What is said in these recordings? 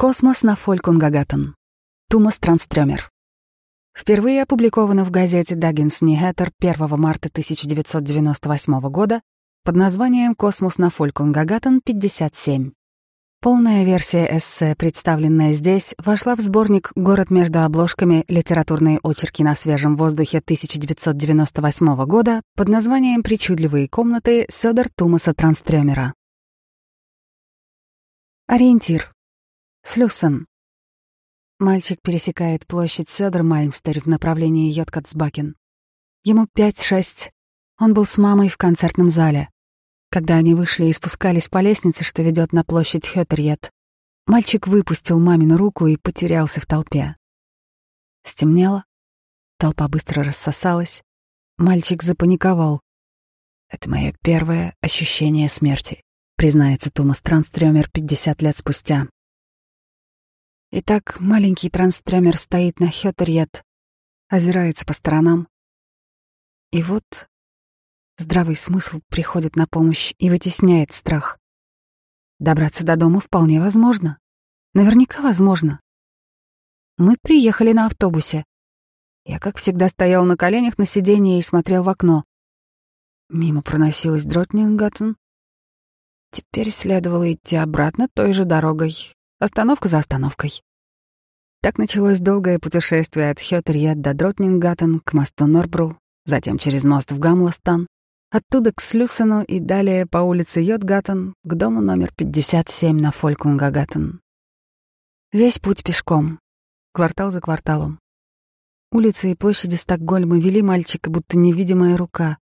Космос на Фолькунгагатан. Тумас Транстрёмер. Впервые опубликовано в газете Дагенс Нюхетер 1 марта 1998 года под названием «Космос на Фолькунгагатан 57». Полная версия эссе, представленная здесь, вошла в сборник «Город между обложками. Литературные очерки на свежем воздухе» 1998 года под названием «Причудливые комнаты» Сёдер Тумаса Транстрёмера. Ориентир. Слюсен. Мальчик пересекает площадь Сёдер-Мальмстер в направлении Йоткатсбакен. Ему пять-шесть. Он был с мамой в концертном зале. Когда они вышли и спускались по лестнице, что ведет на площадь Хётерьет, мальчик выпустил мамину руку и потерялся в толпе. Стемнело. Толпа быстро рассосалась. Мальчик запаниковал. «Это мое первое ощущение смерти», признается Томас Транстрёмер 50 лет спустя. Итак, маленький трансстремер стоит на Хётерьет, озирается по сторонам. И вот здравый смысл приходит на помощь и вытесняет страх. Добраться до дома вполне возможно. Наверняка возможно. Мы приехали на автобусе. Я, как всегда, стоял на коленях на сиденье и смотрел в окно. Мимо проносилась Дротнингаттен. Теперь следовало идти обратно той же дорогой, Остановка за остановкой. Так началось долгое путешествие от Хётерьет до Дротнингаттен к мосту Норбру, затем через мост в Гамластан, оттуда к Слюсену и далее по улице Йотгаттен к дому номер 57 на Фолькунгагаттен. Весь путь пешком, квартал за кварталом. Улицы и площади Стокгольма вели мальчика, будто невидимая рука,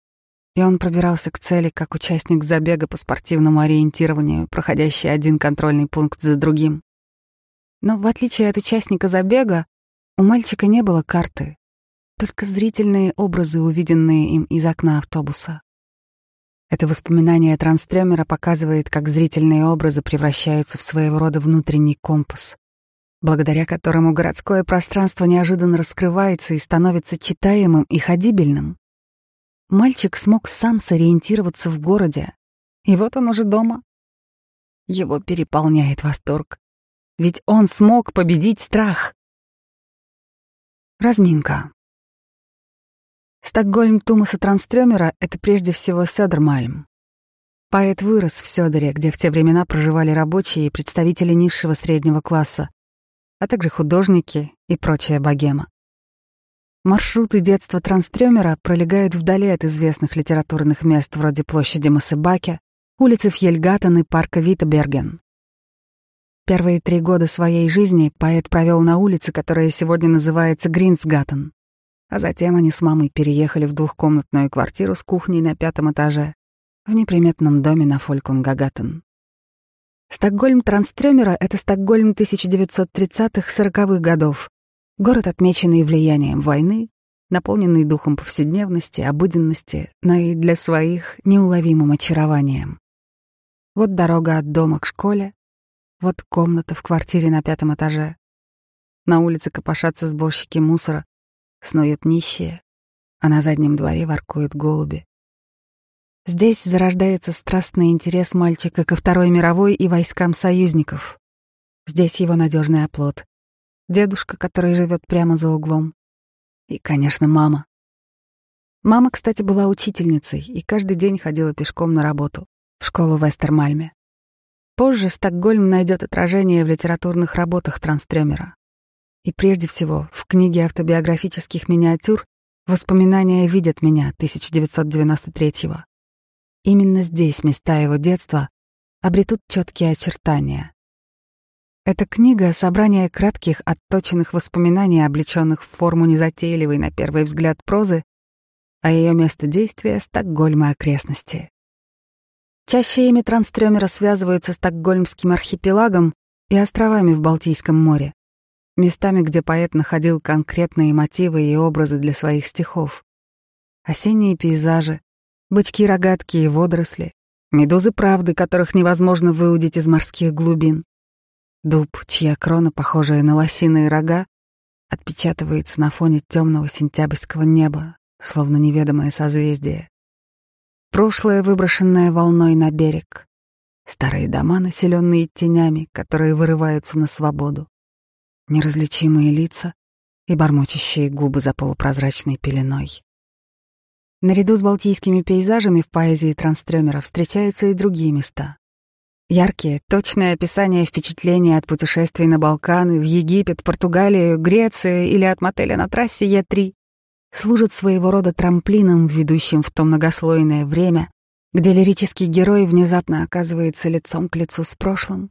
и он пробирался к цели как участник забега по спортивному ориентированию, проходящий один контрольный пункт за другим. Но в отличие от участника забега, у мальчика не было карты, только зрительные образы, увиденные им из окна автобуса. Это воспоминание Транстрёмера показывает, как зрительные образы превращаются в своего рода внутренний компас, благодаря которому городское пространство неожиданно раскрывается и становится читаемым и ходибельным. Мальчик смог сам сориентироваться в городе, и вот он уже дома. Его переполняет восторг, ведь он смог победить страх. Разминка. Стокгольм Тумаса Транстрёмера — это прежде всего Сёдермальм. Поэт вырос в Сёдере, где в те времена проживали рабочие и представители низшего среднего класса, а также художники и прочая богема. Маршруты детства Транстрёмера пролегают вдали от известных литературных мест вроде площади Масыбаке, улицы Фьельгаттен и парка Витаберген. Первые три года своей жизни поэт провел на улице, которая сегодня называется Гринсгаттен. А затем они с мамой переехали в двухкомнатную квартиру с кухней на пятом этаже в неприметном доме на Фолькунгагаттен. Стокгольм Транстрёмера — это Стокгольм 1930-40-х годов, Город, отмеченный влиянием войны, наполненный духом повседневности, обыденности, но и для своих неуловимым очарованием. Вот дорога от дома к школе, вот комната в квартире на пятом этаже. На улице копошатся сборщики мусора, снуют нищие, а на заднем дворе воркуют голуби. Здесь зарождается страстный интерес мальчика ко Второй мировой и войскам союзников. Здесь его надежный оплот дедушка, который живет прямо за углом, и, конечно, мама. Мама, кстати, была учительницей и каждый день ходила пешком на работу, в школу в Эстермальме. Позже Стокгольм найдет отражение в литературных работах Транстрёмера. И прежде всего в книге автобиографических миниатюр «Воспоминания видят меня» 1993-го. Именно здесь места его детства обретут четкие очертания. Эта книга — собрание кратких, отточенных воспоминаний, облеченных в форму незатейливой на первый взгляд прозы, а ее место действия — Стокгольм и окрестности. Чаще имя Транстрёмера связываются с Стокгольмским архипелагом и островами в Балтийском море, местами, где поэт находил конкретные мотивы и образы для своих стихов. Осенние пейзажи, бычки-рогатки и водоросли, медузы правды, которых невозможно выудить из морских глубин, Дуб, чья крона, похожая на лосиные рога, отпечатывается на фоне темного сентябрьского неба, словно неведомое созвездие. Прошлое, выброшенное волной на берег. старые дома, населенные тенями, которые вырываются на свободу, неразличимые лица и бормочущие губы за полупрозрачной пеленой. Наряду с балтийскими пейзажами в поэзии Транстрёмера встречаются и другие места. Яркие, точные описания впечатлений от путешествий на Балканы, в Египет, Португалию, Грецию или от мотеля на трассе Е3 служат своего рода трамплином, ведущим в то многослойное время, где лирический герой внезапно оказывается лицом к лицу с прошлым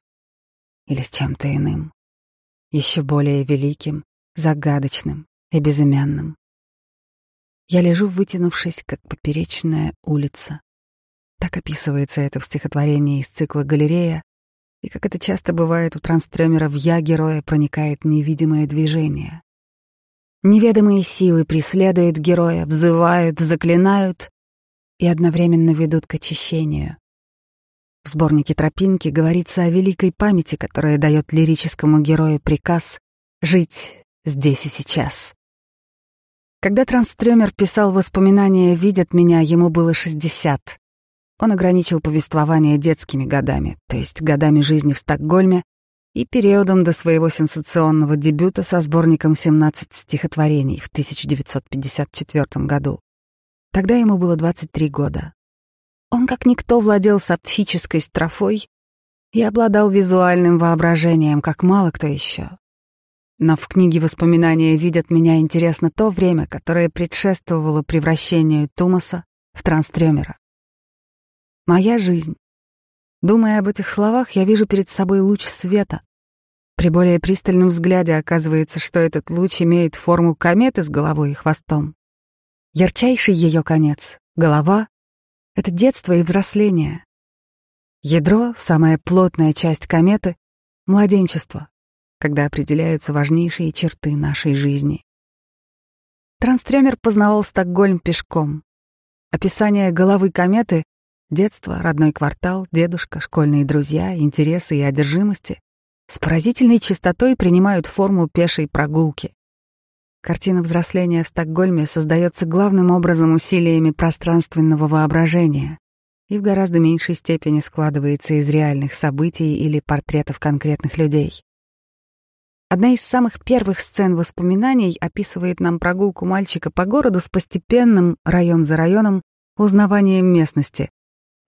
или с чем-то иным, еще более великим, загадочным и безымянным. Я лежу, вытянувшись, как поперечная улица. Так описывается это в стихотворении из цикла «Галерея», и как это часто бывает у транстрёмера в «Я» героя проникает невидимое движение. Неведомые силы преследуют героя, взывают, заклинают и одновременно ведут к очищению. В сборнике «Тропинки» говорится о великой памяти, которая дает лирическому герою приказ жить здесь и сейчас. Когда Транстрёмер писал воспоминания «Видят меня», ему было 60. Он ограничил повествование детскими годами, то есть годами жизни в Стокгольме и периодом до своего сенсационного дебюта со сборником 17 стихотворений в 1954 году. Тогда ему было 23 года. Он как никто владел сапфической строфой и обладал визуальным воображением, как мало кто еще. Но в книге воспоминания видят меня интересно то время, которое предшествовало превращению Тумаса в транстрёмера. Моя жизнь. Думая об этих словах, я вижу перед собой луч света. При более пристальном взгляде оказывается, что этот луч имеет форму кометы с головой и хвостом. Ярчайший ее конец — голова — это детство и взросление. Ядро, самая плотная часть кометы — младенчество, когда определяются важнейшие черты нашей жизни. Транстрёмер познавал Стокгольм пешком. Описание головы кометы — детство, родной квартал, дедушка, школьные друзья, интересы и одержимости — с поразительной частотой принимают форму пешей прогулки. Картина взросления в Стокгольме создается главным образом усилиями пространственного воображения и в гораздо меньшей степени складывается из реальных событий или портретов конкретных людей. Одна из самых первых сцен воспоминаний описывает нам прогулку мальчика по городу с постепенным, район за районом, узнаванием местности.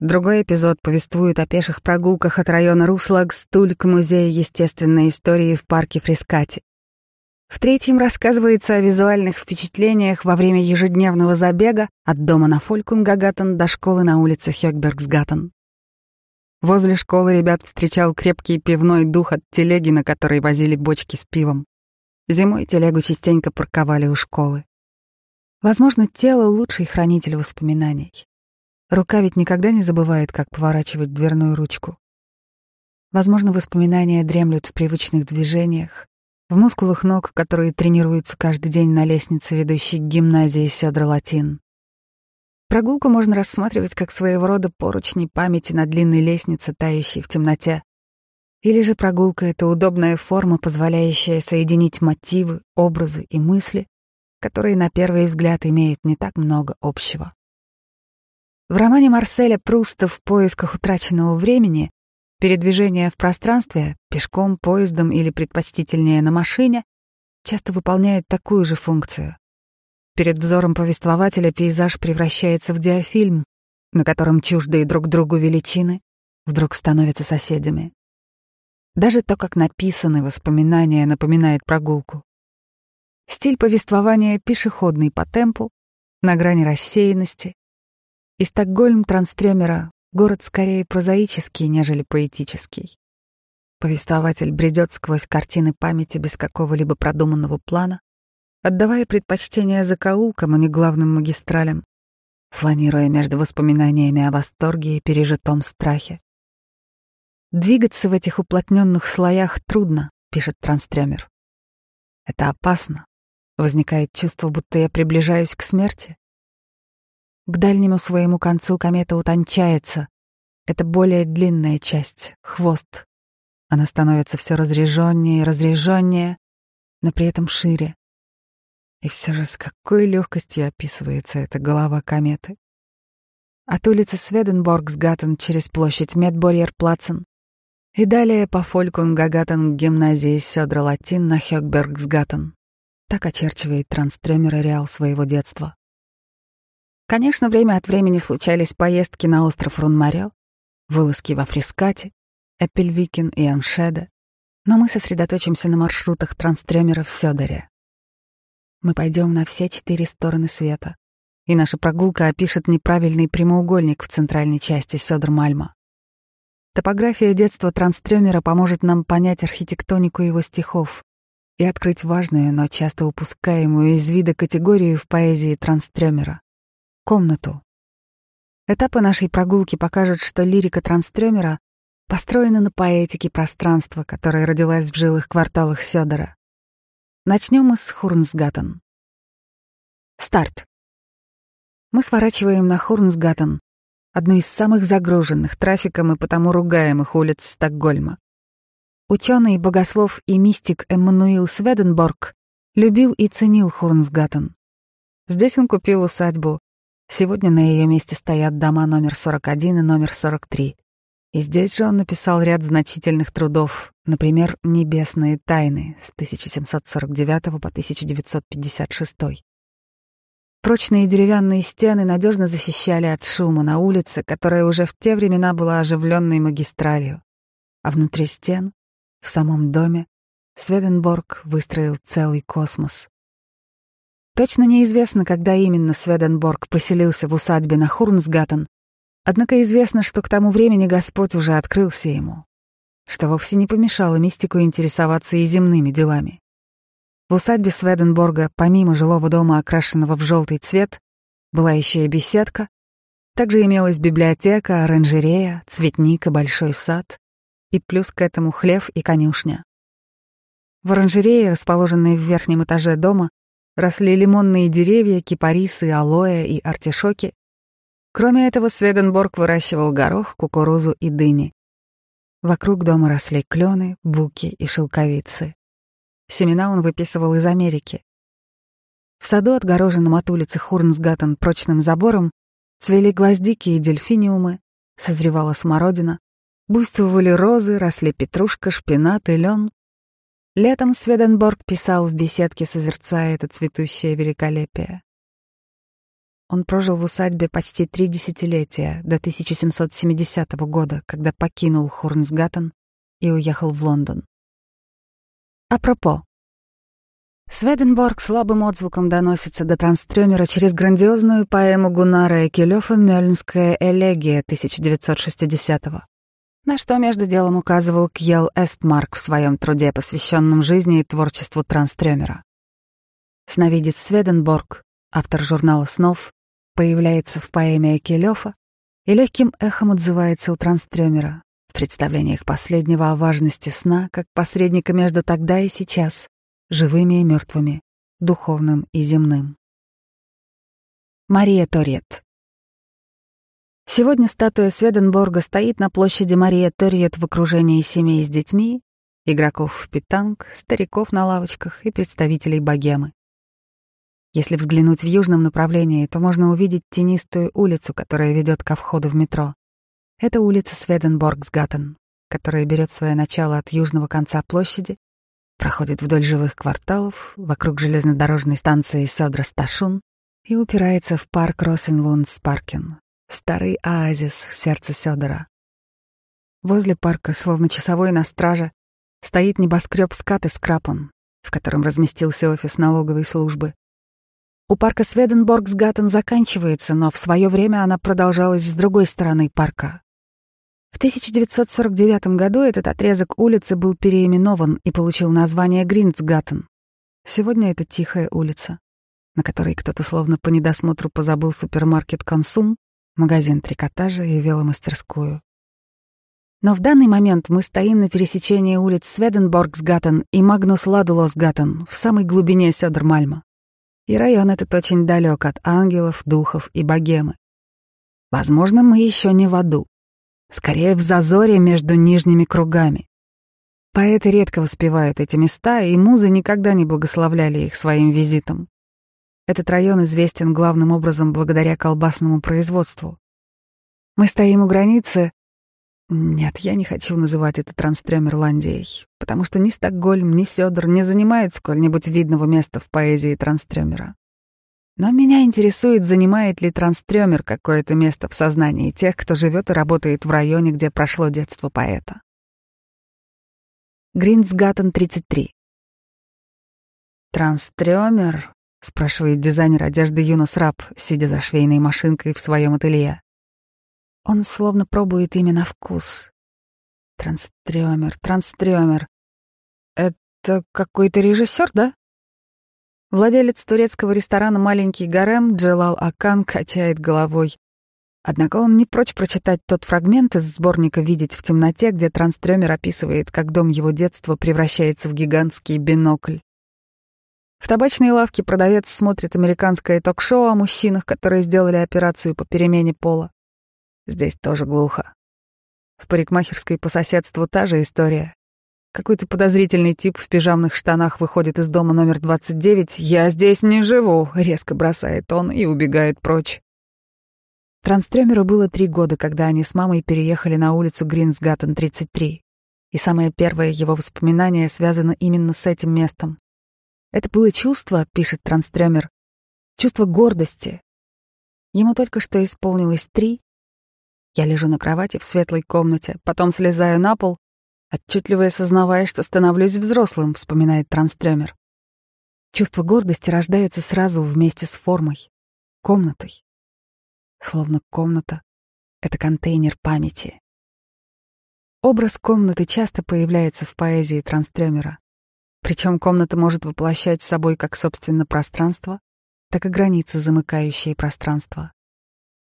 Другой эпизод повествует о пеших прогулках от района Руслагстуль к музею естественной истории в парке Фрискати. В третьем рассказывается о визуальных впечатлениях во время ежедневного забега от дома на Фолькунгагаттен до школы на улице Хёкбергсгаттен. Возле школы ребят встречал крепкий пивной дух от телеги, на которой возили бочки с пивом. Зимой телегу частенько парковали у школы. Возможно, тело — лучший хранитель воспоминаний. Рука ведь никогда не забывает, как поворачивать дверную ручку. Возможно, воспоминания дремлют в привычных движениях, в мускулах ног, которые тренируются каждый день на лестнице, ведущей к гимназии Сёдра Латин. Прогулку можно рассматривать как своего рода поручни памяти на длинной лестнице, тающей в темноте. Или же прогулка — это удобная форма, позволяющая соединить мотивы, образы и мысли, которые на первый взгляд имеют не так много общего. В романе Марселя Пруста «В поисках утраченного времени» передвижение в пространстве, пешком, поездом или предпочтительнее на машине, часто выполняет такую же функцию. Перед взором повествователя пейзаж превращается в диафильм, на котором чуждые друг другу величины вдруг становятся соседями. Даже то, как написаны воспоминания, напоминает прогулку. Стиль повествования пешеходный по темпу, на грани рассеянности. И Стокгольм Транстремера — город скорее прозаический, нежели поэтический. Повествователь бредет сквозь картины памяти без какого-либо продуманного плана, отдавая предпочтение закоулкам, а не главным магистралям, фланируя между воспоминаниями о восторге и пережитом страхе. «Двигаться в этих уплотненных слоях трудно», — пишет Транстрёмер. «Это опасно. Возникает чувство, будто я приближаюсь к смерти. К дальнему своему концу комета утончается. Это более длинная часть, хвост. Она становится все разреженнее и разреженнее, но при этом шире. И все же с какой легкостью описывается эта голова кометы. от улицы Сведенборгсгаттен через площадь Медборьер-Плацен и далее по Фолькунгагаттен к гимназии Сёдра Латин на Хёкбергсгаттен. Так очерчивает Транстрёмер реал своего детства. Конечно, время от времени случались поездки на остров Рунмарё, вылазки во Фрискате, Эппельвикен и Амшеде, но мы сосредоточимся на маршрутах Транстрёмера в Сёдере. Мы пойдем на все четыре стороны света, и наша прогулка опишет неправильный прямоугольник в центральной части Сёдермальма. Топография детства Транстрёмера поможет нам понять архитектонику его стихов и открыть важную, но часто упускаемую из вида категорию в поэзии Транстрёмера — комнату. Этапы нашей прогулки покажут, что лирика Транстрёмера построена на поэтике пространства, которая родилась в жилых кварталах Сёдора. Начнем мы с Хурнсгаттен. Старт. Мы сворачиваем на Хурнсгаттен, одну из самых загруженных трафиком и потому ругаемых улиц Стокгольма. Ученый, богослов и мистик Эммануил Сведенборг любил и ценил Хурнсгаттен. Здесь он купил усадьбу. Сегодня на ее месте стоят дома номер 41 и номер 43. И здесь же он написал ряд значительных трудов, например, «Небесные тайны» с 1749 по 1956. Прочные деревянные стены надежно защищали от шума на улице, которая уже в те времена была оживленной магистралью. А внутри стен, в самом доме, Сведенборг выстроил целый космос. Точно неизвестно, когда именно Сведенборг поселился в усадьбе на Хурнсгаттен, однако известно, что к тому времени Господь уже открылся ему, что вовсе не помешало мистику интересоваться и земными делами. В усадьбе Сведенборга, помимо жилого дома, окрашенного в желтый цвет, была еще и беседка. Также имелась библиотека, оранжерея, цветник и большой сад, и плюс к этому хлев и конюшня. В оранжерее, расположенной в верхнем этаже дома, росли лимонные деревья, кипарисы, алоэ и артишоки. Кроме этого, Сведенборг выращивал горох, кукурузу и дыни. Вокруг дома росли клены, буки и шелковицы. Семена он выписывал из Америки. В саду, отгороженном от улицы Хурнсгаттен прочным забором, цвели гвоздики и дельфиниумы, созревала смородина, буйствовали розы, росли петрушка, шпинат и лен. Летом Сведенборг писал в беседке, созерцая это цветущее великолепие. Он прожил в усадьбе почти три десятилетия, до 1770 года, когда покинул Хурнсгаттен и уехал в Лондон. Апропо. Сведенборг слабым отзвуком доносится до Транстрёмера через грандиозную поэму Гунара Экелёфа «Мёльнская элегия» 1960-го, на что между делом указывал Кьел Эспмарк в своем труде, посвященном жизни и творчеству Транстрёмера. Сновидец Сведенборг, автор журнала «Снов», появляется в поэме Экелёфа и легким эхом отзывается у Транстрёмера, представлениях последнего о важности сна как посредника между тогда и сейчас, живыми и мертвыми, духовным и земным. Мария Торет Сегодня статуя Сведенборга стоит на площади Мария Торет в окружении семей с детьми, игроков в питанг, стариков на лавочках и представителей богемы. Если взглянуть в южном направлении, то можно увидеть тенистую улицу, которая ведет ко входу в метро. Это улица Сведенборгсгаттен, которая берет свое начало от южного конца площади, проходит вдоль живых кварталов, вокруг железнодорожной станции Сёдра-Сташун и упирается в парк Росенлундспаркен, старый оазис в сердце Сёдора. Возле парка, словно часовой на страже, стоит небоскреб Скат и Скрапон, в котором разместился офис налоговой службы. У парка Сведенборгсгаттен заканчивается, но в свое время она продолжалась с другой стороны парка. В 1949 году этот отрезок улицы был переименован и получил название Гринцгаттен. Сегодня это тихая улица, на которой кто-то словно по недосмотру позабыл супермаркет «Консум», магазин трикотажа и веломастерскую. Но в данный момент мы стоим на пересечении улиц Сведенборгсгаттен и Магнус-Ладулосгаттен в самой глубине Сёдермальма. И район этот очень далек от ангелов, духов и богемы. Возможно, мы еще не в аду. Скорее, в зазоре между нижними кругами. Поэты редко воспевают эти места, и музы никогда не благословляли их своим визитом. Этот район известен главным образом благодаря колбасному производству. Мы стоим у границы. Нет, я не хочу называть это Транстрёмерландией, потому что ни Стокгольм, ни Сёдор не занимают сколь-нибудь видного места в поэзии Транстрёмера. Но меня интересует, занимает ли Транстрёмер какое-то место в сознании тех, кто живет и работает в районе, где прошло детство поэта. Гринсгаттен, 33. «Транстрёмер?» — спрашивает дизайнер одежды Юнос Раб, сидя за швейной машинкой в своем ателье. Он словно пробует имя на вкус. Транстрёмер, транстрёмер. Это какой-то режиссер, да? Владелец турецкого ресторана «Маленький гарем» Джелал Акан качает головой. Однако он не прочь прочитать тот фрагмент из сборника «Видеть в темноте», где Транстрёмер описывает, как дом его детства превращается в гигантский бинокль. В табачной лавке продавец смотрит американское ток-шоу о мужчинах, которые сделали операцию по перемене пола. Здесь тоже глухо. В парикмахерской по соседству та же история. Какой-то подозрительный тип в пижамных штанах выходит из дома номер 29. «Я здесь не живу», — резко бросает он и убегает прочь. Транстрёмеру было три года, когда они с мамой переехали на улицу Гринсгаттен, 33. И самое первое его воспоминание связано именно с этим местом. Это было чувство, пишет Транстрёмер, чувство гордости. Ему только что исполнилось три. Я лежу на кровати в светлой комнате, потом слезаю на пол, отчетливо осознавая, что становлюсь взрослым, вспоминает Транстрёмер. Чувство гордости рождается сразу вместе с формой, комнатой словно комната — это контейнер памяти. Образ комнаты часто появляется в поэзии Транстрёмера. Причем комната может воплощать собой как собственно пространство, так и границы, замыкающие пространство.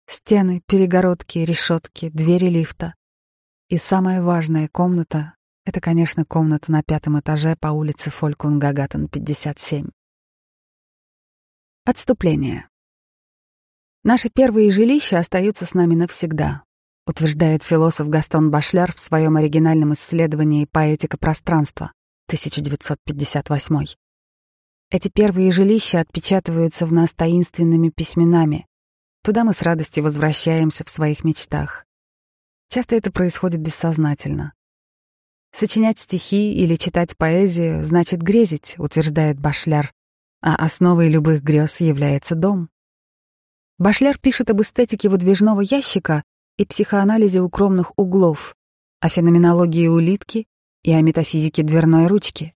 Стены, перегородки, решетки, двери лифта. И самая важная комната — это, конечно, комната на пятом этаже по улице Фолькунгагатен, 57. Отступление. Наши первые жилища остаются с нами навсегда, утверждает философ Гастон Башляр в своем оригинальном исследовании «Поэтика пространства» 1958. Эти первые жилища отпечатываются в нас таинственными письменами. Туда мы с радостью возвращаемся в своих мечтах. Часто это происходит бессознательно. Сочинять стихи или читать поэзию значит грезить, утверждает Башляр, а основой любых грез является дом. Башляр пишет об эстетике выдвижного ящика и психоанализе укромных углов, о феноменологии улитки и о метафизике дверной ручки.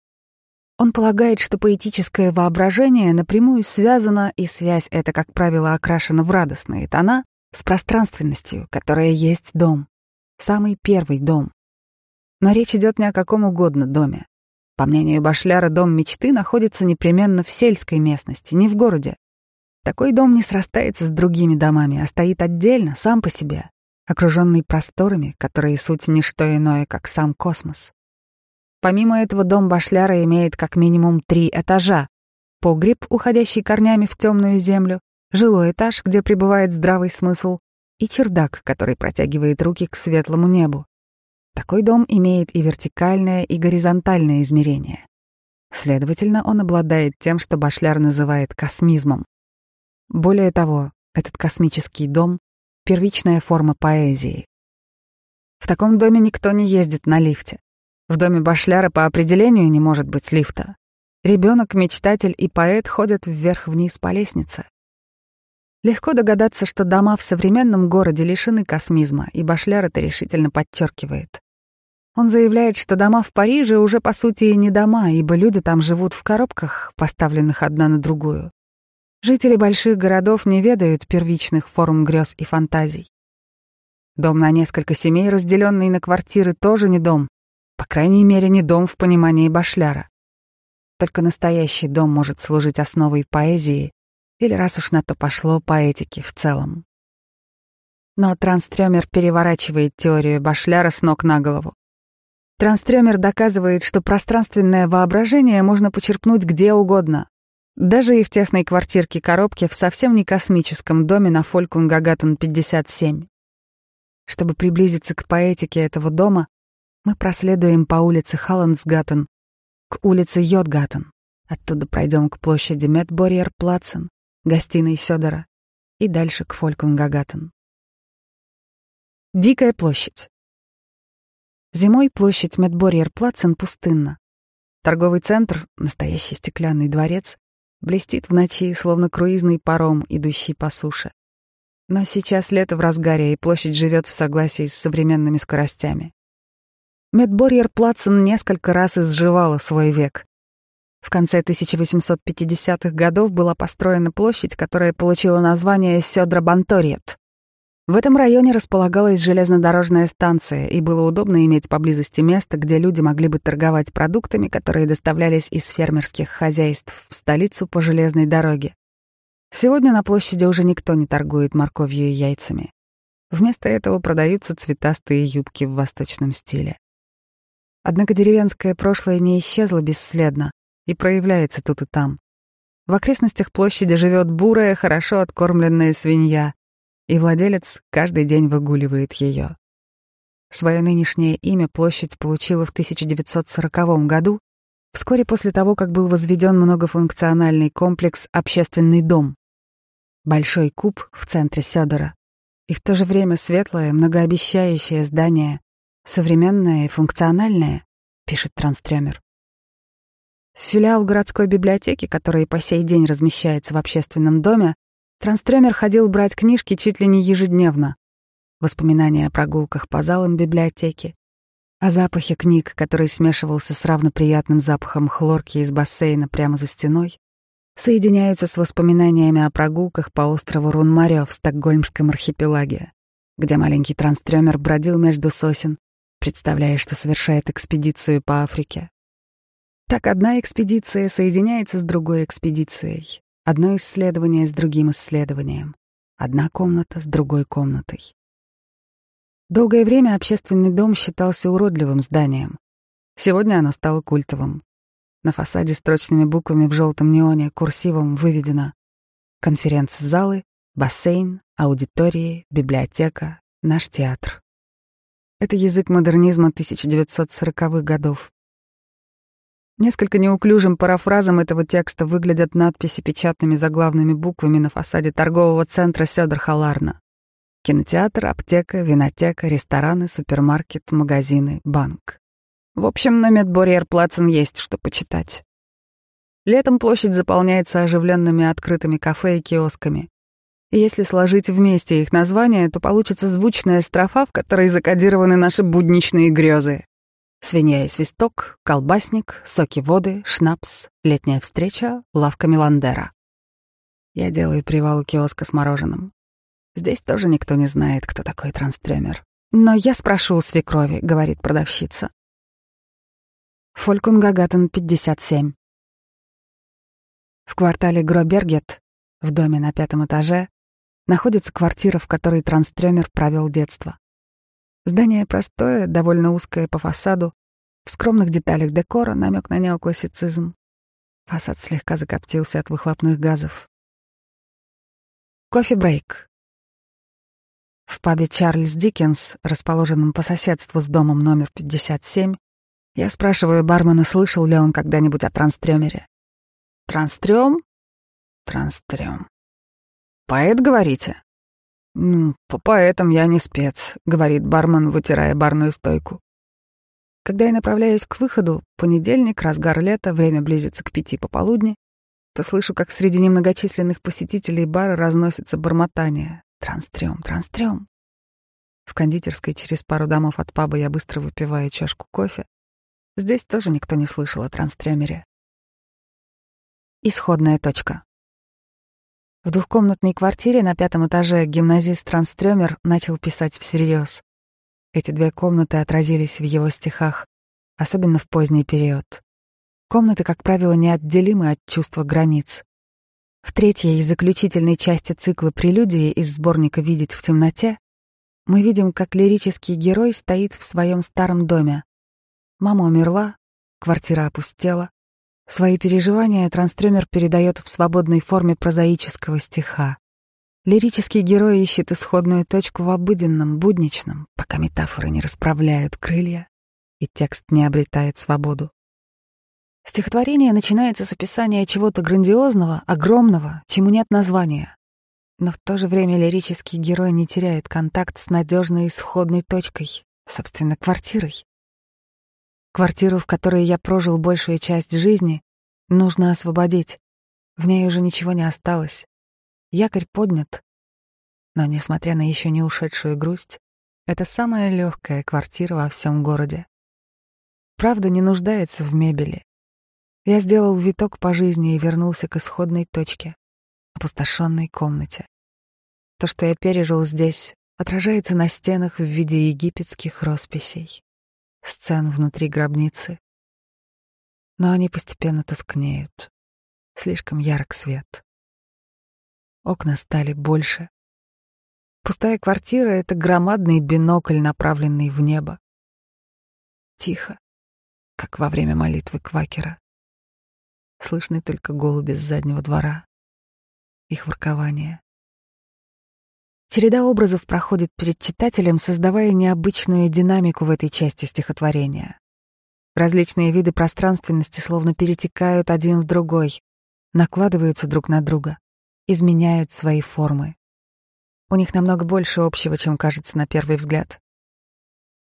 Он полагает, что поэтическое воображение напрямую связано, и связь эта, как правило, окрашена в радостные тона, с пространственностью, которая есть дом, самый первый дом. Но речь идет не о каком угодно доме. По мнению Башляра, дом мечты находится непременно в сельской местности, не в городе. Такой дом не срастается с другими домами, а стоит отдельно, сам по себе, окруженный просторами, которые суть не что иное, как сам космос. Помимо этого, дом Башляра имеет как минимум три этажа. Погреб, уходящий корнями в темную землю, жилой этаж, где пребывает здравый смысл, и чердак, который протягивает руки к светлому небу. Такой дом имеет и вертикальное, и горизонтальное измерение. Следовательно, он обладает тем, что Башляр называет космизмом. Более того, этот космический дом — первичная форма поэзии. В таком доме никто не ездит на лифте. В доме башляра по определению не может быть лифта. Ребенок, мечтатель и поэт ходят вверх-вниз по лестнице. Легко догадаться, что дома в современном городе лишены космизма, и Башляр это решительно подчеркивает. Он заявляет, что дома в Париже уже по сути и не дома, ибо люди там живут в коробках, поставленных одна на другую. Жители больших городов не ведают первичных форм грез и фантазий. Дом на несколько семей, разделенный на квартиры, тоже не дом. По крайней мере, не дом в понимании башляра. Только настоящий дом может служить основой поэзии или, раз уж на то пошло, поэтики в целом. Но Транстрёмер переворачивает теорию башляра с ног на голову. Транстрёмер доказывает, что пространственное воображение можно почерпнуть где угодно, даже и в тесной квартирке-коробке в совсем не космическом доме на Фолькунгагатан 57. Чтобы приблизиться к поэтике этого дома, мы проследуем по улице Халландсгатан к улице Йотгатан. Оттуда пройдем к площади Медборьерплацен, гостиной Сёдера, и дальше к Фолькунгагатан. Дикая площадь. Зимой площадь Медборьерплацен пустынна. Торговый центр, настоящий стеклянный дворец, блестит в ночи, словно круизный паром, идущий по суше. Но сейчас лето в разгаре, и площадь живет в согласии с современными скоростями. Медборьер-Плацен несколько раз изживала свой век. В конце 1850-х годов была построена площадь, которая получила название Сёдра-Банториет. В этом районе располагалась железнодорожная станция, и было удобно иметь поблизости место, где люди могли бы торговать продуктами, которые доставлялись из фермерских хозяйств в столицу по железной дороге. Сегодня на площади уже никто не торгует морковью и яйцами. Вместо этого продаются цветастые юбки в восточном стиле. Однако деревенское прошлое не исчезло бесследно и проявляется тут и там. В окрестностях площади живет бурая, хорошо откормленная свинья, и владелец каждый день выгуливает ее. Свое нынешнее имя площадь получила в 1940 году, вскоре после того, как был возведен многофункциональный комплекс «Общественный дом». Большой куб в центре Сёдора и в то же время светлое, многообещающее здание, современное и функциональное, пишет Транстрёмер. филиал городской библиотеки, который по сей день размещается в общественном доме, Транстремер ходил брать книжки чуть ли не ежедневно. Воспоминания о прогулках по залам библиотеки, о запахе книг, который смешивался с равноприятным запахом хлорки из бассейна прямо за стеной, соединяются с воспоминаниями о прогулках по острову Рунмарё в Стокгольмском архипелаге, где маленький транстремер бродил между сосен, представляя, что совершает экспедицию по Африке. Так одна экспедиция соединяется с другой экспедицией, Одно исследование с другим исследованием. Одна комната с другой комнатой. Долгое время общественный дом считался уродливым зданием. Сегодня оно стало культовым. На фасаде строчными буквами в желтом неоне курсивом выведено конференц-залы, бассейн, аудитории, библиотека, наш театр. Это язык модернизма 1940-х годов. Несколько неуклюжим парафразом этого текста выглядят надписи печатными заглавными буквами на фасаде торгового центра Сёдор-Халарна. Кинотеатр, аптека, винотека, рестораны, супермаркет, магазины, банк. В общем, на Медборьер-Плацен есть что почитать. Летом площадь заполняется оживленными открытыми кафе и киосками. Если сложить вместе их названия, то получится звучная строфа, в которой закодированы наши будничные грезы. Свинья и свисток, колбасник, соки воды, шнапс, летняя встреча, лавка Миландера. Я делаю привал у киоска с мороженым. Здесь тоже никто не знает, кто такой транстремер. Но я спрошу у свекрови, говорит продавщица. Фолькунгагатен, 57. В квартале Гробергет, в доме на пятом этаже, находится квартира, в которой транстремер провел детство. Здание простое, довольно узкое по фасаду, в скромных деталях декора намек на неоклассицизм. Фасад слегка закоптился от выхлопных газов. Кофе-брейк. В пабе «Чарльз Диккенс», расположенном по соседству с домом номер 57, я спрашиваю бармена, слышал ли он когда-нибудь о транстремере. «Транстрем?» «Транстрем». «Поэт, говорите?» «Ну, по поэтам я не спец», — говорит бармен, вытирая барную стойку. Когда я направляюсь к выходу, понедельник, разгар лета, время близится к пяти пополудни, то слышу, как среди немногочисленных посетителей бара разносится бормотание. Транстрем, транстрем. В кондитерской через пару домов от паба я быстро выпиваю чашку кофе. Здесь тоже никто не слышал о транстремере. Исходная точка. В двухкомнатной квартире на пятом этаже гимназист Транстремер начал писать всерьез. Эти две комнаты отразились в его стихах, особенно в поздний период. Комнаты, как правило, неотделимы от чувства границ. В третьей и заключительной части цикла «Прелюдии» из сборника «Видеть в темноте» мы видим, как лирический герой стоит в своем старом доме. Мама умерла, квартира опустела, Свои переживания Транстрёмер передает в свободной форме прозаического стиха. Лирический герой ищет исходную точку в обыденном, будничном, пока метафоры не расправляют крылья, и текст не обретает свободу. Стихотворение начинается с описания чего-то грандиозного, огромного, чему нет названия. Но в то же время лирический герой не теряет контакт с надежной исходной точкой, собственно, квартирой. Квартиру, в которой я прожил большую часть жизни, нужно освободить. В ней уже ничего не осталось. Якорь поднят. Но, несмотря на еще не ушедшую грусть, это самая легкая квартира во всем городе. Правда не нуждается в мебели. Я сделал виток по жизни и вернулся к исходной точке, опустошенной комнате. То, что я пережил здесь, отражается на стенах в виде египетских росписей сцен внутри гробницы. Но они постепенно тускнеют. Слишком ярок свет. Окна стали больше. Пустая квартира — это громадный бинокль, направленный в небо. Тихо, как во время молитвы квакера. Слышны только голуби с заднего двора. Их воркование. Череда образов проходит перед читателем, создавая необычную динамику в этой части стихотворения. Различные виды пространственности словно перетекают один в другой, накладываются друг на друга, изменяют свои формы. У них намного больше общего, чем кажется на первый взгляд.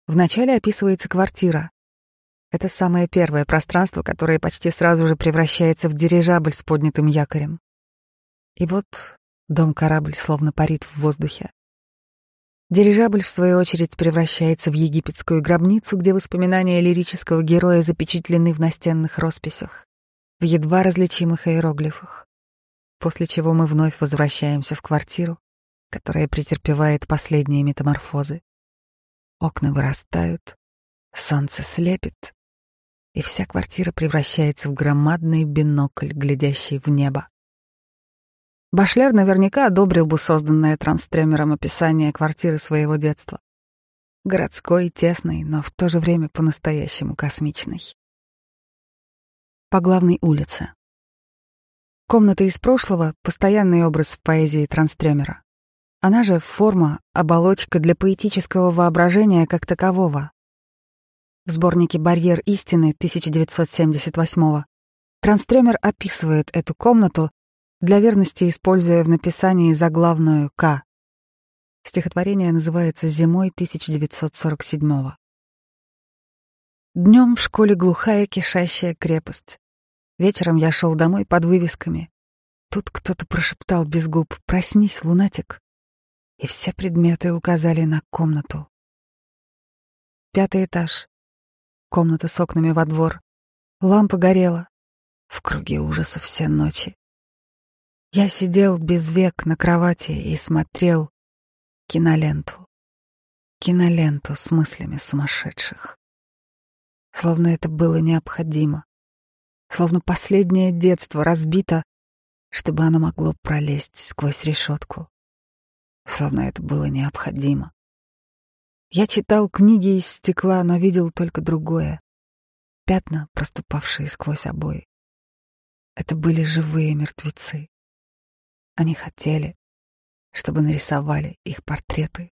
Вначале описывается квартира. Это самое первое пространство, которое почти сразу же превращается в дирижабль с поднятым якорем. И вот Дом-корабль словно парит в воздухе. Дирижабль, в свою очередь, превращается в египетскую гробницу, где воспоминания лирического героя запечатлены в настенных росписях, в едва различимых иероглифах, после чего мы вновь возвращаемся в квартиру, которая претерпевает последние метаморфозы. Окна вырастают, солнце слепит, и вся квартира превращается в громадный бинокль, глядящий в небо. Башлер наверняка одобрил бы созданное Транстремером описание квартиры своего детства. Городской, тесной, но в то же время по-настоящему космичной. По главной улице. Комната из прошлого — постоянный образ в поэзии Транстремера. Она же форма, оболочка для поэтического воображения как такового. В сборнике «Барьер истины» 1978 Транстремер описывает эту комнату для верности используя в написании заглавную «К». Стихотворение называется «Зимой 1947-го». Днем в школе глухая кишащая крепость. Вечером я шел домой под вывесками. Тут кто-то прошептал без губ «Проснись, лунатик!» И все предметы указали на комнату. Пятый этаж. Комната с окнами во двор. Лампа горела. В круге ужаса все ночи. Я сидел без век на кровати и смотрел киноленту. Киноленту с мыслями сумасшедших. Словно это было необходимо. Словно последнее детство разбито, чтобы оно могло пролезть сквозь решетку. Словно это было необходимо. Я читал книги из стекла, но видел только другое. Пятна, проступавшие сквозь обои. Это были живые мертвецы. Они хотели, чтобы нарисовали их портреты.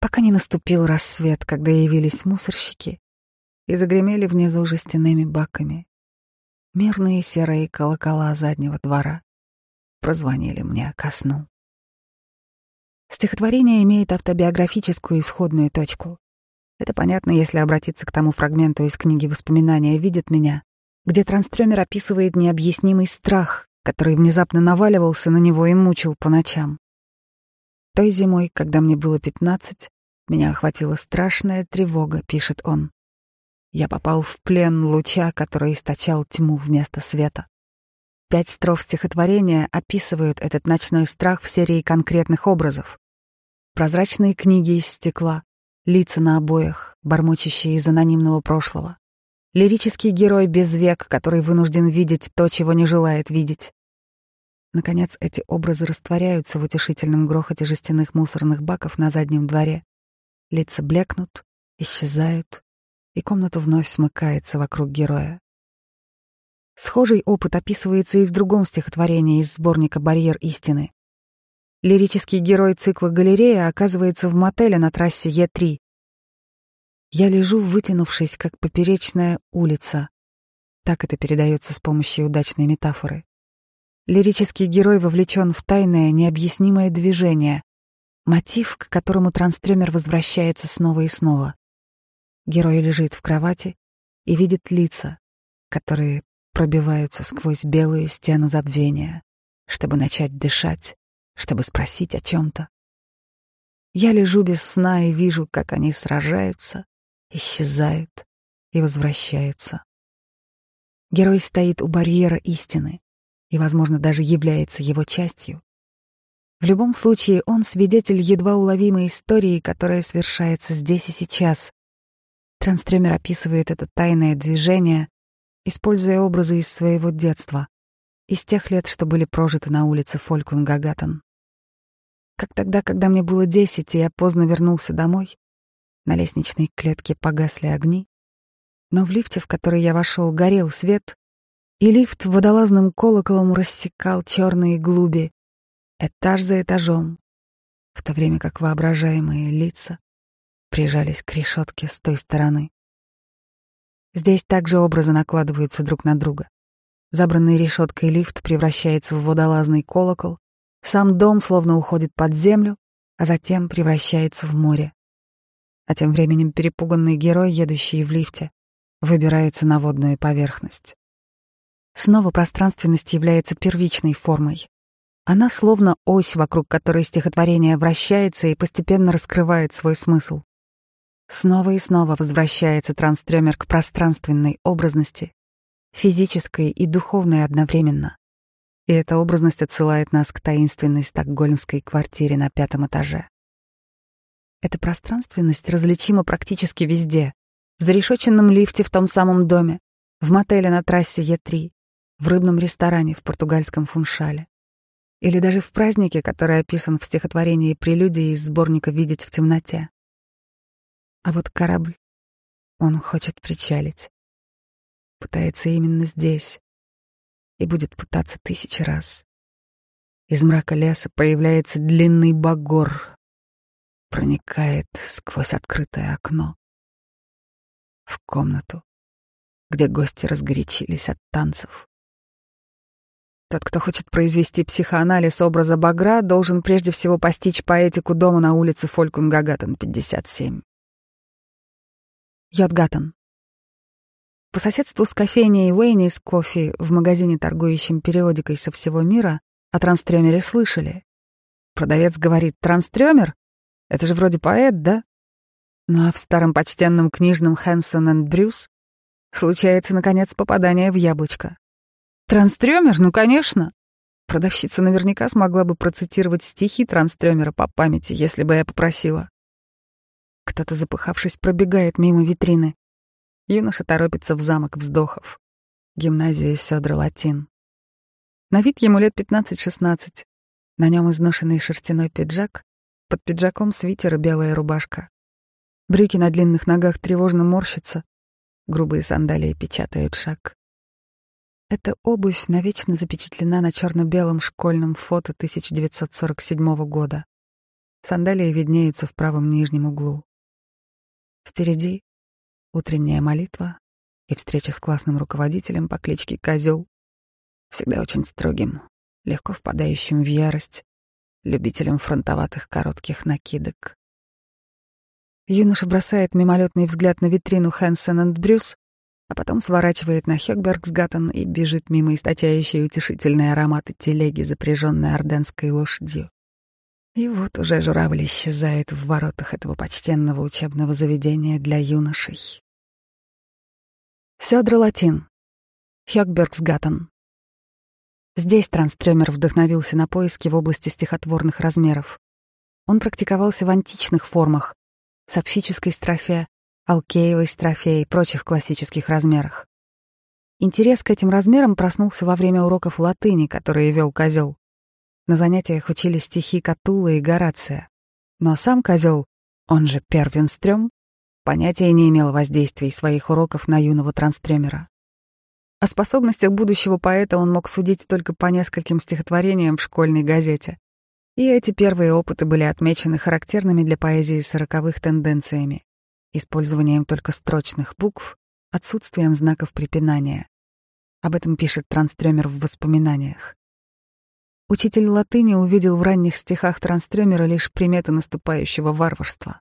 Пока не наступил рассвет, когда явились мусорщики и загремели внизу жестяными баками. Мирные серые колокола заднего двора прозвонили мне ко сну. Стихотворение имеет автобиографическую исходную точку. Это понятно, если обратиться к тому фрагменту из книги «Воспоминания видят меня», где Транстремер описывает необъяснимый страх, который внезапно наваливался на него и мучил по ночам. Той зимой, когда мне было пятнадцать, меня охватила страшная тревога, пишет он. Я попал в плен луча, который источал тьму вместо света. Пять строф стихотворения описывают этот ночной страх в серии конкретных образов. Прозрачные книги из стекла, лица на обоях, бормочущие из анонимного прошлого. Лирический герой без век, который вынужден видеть то, чего не желает видеть. Наконец, эти образы растворяются в утешительном грохоте жестяных мусорных баков на заднем дворе. Лица блекнут, исчезают, и комната вновь смыкается вокруг героя. Схожий опыт описывается и в другом стихотворении из сборника «Барьер истины». Лирический герой цикла «Галерея» оказывается в мотеле на трассе Е3, я лежу, вытянувшись, как поперечная улица. Так это передается с помощью удачной метафоры. Лирический герой вовлечен в тайное, необъяснимое движение, мотив, к которому транстрёмер возвращается снова и снова. Герой лежит в кровати и видит лица, которые пробиваются сквозь белую стену забвения, чтобы начать дышать, чтобы спросить о чем-то. Я лежу без сна и вижу, как они сражаются, исчезают и возвращаются. Герой стоит у барьера истины, и, возможно, даже является его частью. В любом случае, он свидетель едва уловимой истории, которая совершается здесь и сейчас. Транстрёмер описывает это тайное движение, используя образы из своего детства, из тех лет, что были прожиты на улице Фолькунгагатан. Как тогда, когда мне было десять, и я поздно вернулся домой, на лестничной клетке погасли огни, но в лифте, в который я вошел, горел свет, и лифт водолазным колоколом рассекал черные глуби, этаж за этажом, в то время как воображаемые лица прижались к решетке с той стороны. Здесь также образы накладываются друг на друга. Забранный решеткой лифт превращается в водолазный колокол, сам дом словно уходит под землю, а затем превращается в море. А тем временем перепуганный герой, едущий в лифте, выбирается на водную поверхность. Снова пространственность является первичной формой. Она словно ось, вокруг которой стихотворение вращается и постепенно раскрывает свой смысл. Снова и снова возвращается транстрёмер к пространственной образности, физической и духовной одновременно. И эта образность отсылает нас к таинственной стокгольмской квартире на пятом этаже. Эта пространственность различима практически везде. В зарешоченном лифте в том самом доме, в мотеле на трассе Е3, в рыбном ресторане в португальском Фуншале. Или даже в празднике, который описан в стихотворении «Прелюдии» из сборника «Видеть в темноте». А вот корабль, он хочет причалить. Пытается именно здесь и будет пытаться тысячи раз. Из мрака леса появляется длинный багор, проникает сквозь открытое окно в комнату, где гости разгорячились от танцев. Тот, кто хочет произвести психоанализ образа Багра, должен прежде всего постичь поэтику дома на улице Фолькунгагатен, 57. Йодгаттен. По соседству с кофейней Уэйнис кофе в магазине, торгующем периодикой со всего мира, о транстрёмере слышали. Продавец говорит «Транстрёмер? Это же вроде поэт, да?» Ну а в старом почтенном книжном Хэнсон энд Брюс случается, наконец, попадание в яблочко. Транстрёмер? Ну, конечно. Продавщица наверняка смогла бы процитировать стихи Транстрёмера по памяти, если бы я попросила. Кто-то, запыхавшись, пробегает мимо витрины. Юноша торопится в замок вздохов. Гимназия Сёдра Латин. На вид ему лет 15-16. На нем изношенный шерстяной пиджак, под пиджаком свитер и белая рубашка. Брюки на длинных ногах тревожно морщатся, грубые сандалии печатают шаг. Эта обувь навечно запечатлена на черно-белом школьном фото 1947 года. Сандалии виднеются в правом нижнем углу. Впереди утренняя молитва и встреча с классным руководителем по кличке Козел, всегда очень строгим, легко впадающим в ярость, любителем фронтоватых коротких накидок. Юноша бросает мимолетный взгляд на витрину Хэнсон энд Брюс а потом сворачивает на Хёкбергсгаттен и бежит мимо источающей утешительные ароматы телеги, запряженной орденской лошадью. И вот уже журавль исчезает в воротах этого почтенного учебного заведения для юношей. Сёдра Латин. Хёкбергсгаттен. Здесь Транстрёмер вдохновился на поиски в области стихотворных размеров. Он практиковался в античных формах — сапфической строфе, алкеевой строфе и прочих классических размерах. Интерес к этим размерам проснулся во время уроков латыни, которые вел козел. На занятиях учили стихи Катула и Горация. Но сам козел, он же Первенстрём, понятия не имел воздействий своих уроков на юного транстрёмера. О способностях будущего поэта он мог судить только по нескольким стихотворениям в школьной газете. И эти первые опыты были отмечены характерными для поэзии сороковых тенденциями использованием только строчных букв, отсутствием знаков препинания. Об этом пишет Транстрёмер в воспоминаниях. Учитель латыни увидел в ранних стихах Транстрёмера лишь приметы наступающего варварства,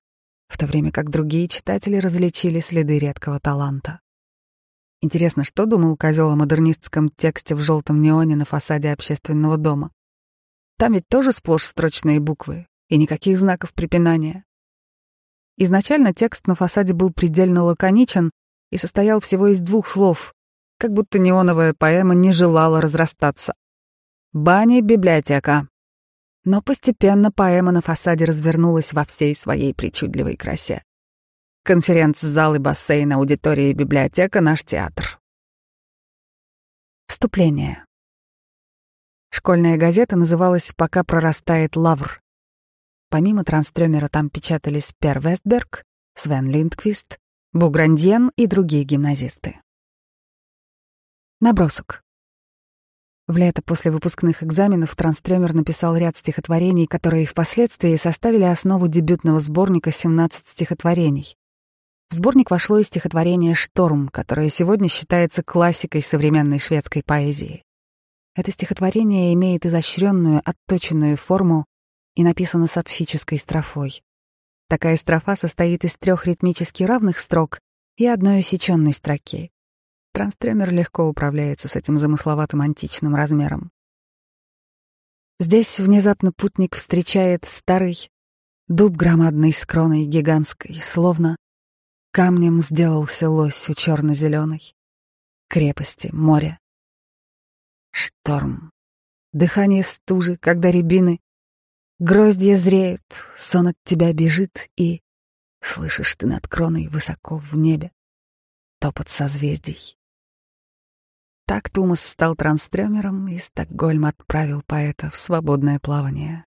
в то время как другие читатели различили следы редкого таланта. Интересно, что думал козел о модернистском тексте в желтом неоне на фасаде общественного дома? Там ведь тоже сплошь строчные буквы и никаких знаков препинания. Изначально текст на фасаде был предельно лаконичен и состоял всего из двух слов, как будто неоновая поэма не желала разрастаться. «Бани, библиотека». Но постепенно поэма на фасаде развернулась во всей своей причудливой красе. Конференц-зал и бассейн, аудитория и библиотека — наш театр. Вступление. Школьная газета называлась «Пока прорастает лавр». Помимо Транстрёмера там печатались Пер Вестберг, Свен Линдквист, Буграндьен и другие гимназисты. Набросок. В лето после выпускных экзаменов Транстрёмер написал ряд стихотворений, которые впоследствии составили основу дебютного сборника «17 стихотворений». В сборник вошло и стихотворение «Шторм», которое сегодня считается классикой современной шведской поэзии. Это стихотворение имеет изощренную, отточенную форму и написано сапфической строфой. Такая строфа состоит из трех ритмически равных строк и одной усеченной строки. Транстремер легко управляется с этим замысловатым античным размером. Здесь внезапно путник встречает старый дуб громадный с кроной гигантской, словно Камнем сделался лось у черно-зеленой крепости море. Шторм, дыхание стужи, когда рябины, гроздья зреют, сон от тебя бежит, и слышишь ты над кроной высоко в небе топот созвездий. Так Тумас стал транстрёмером, и Стокгольм отправил поэта в свободное плавание.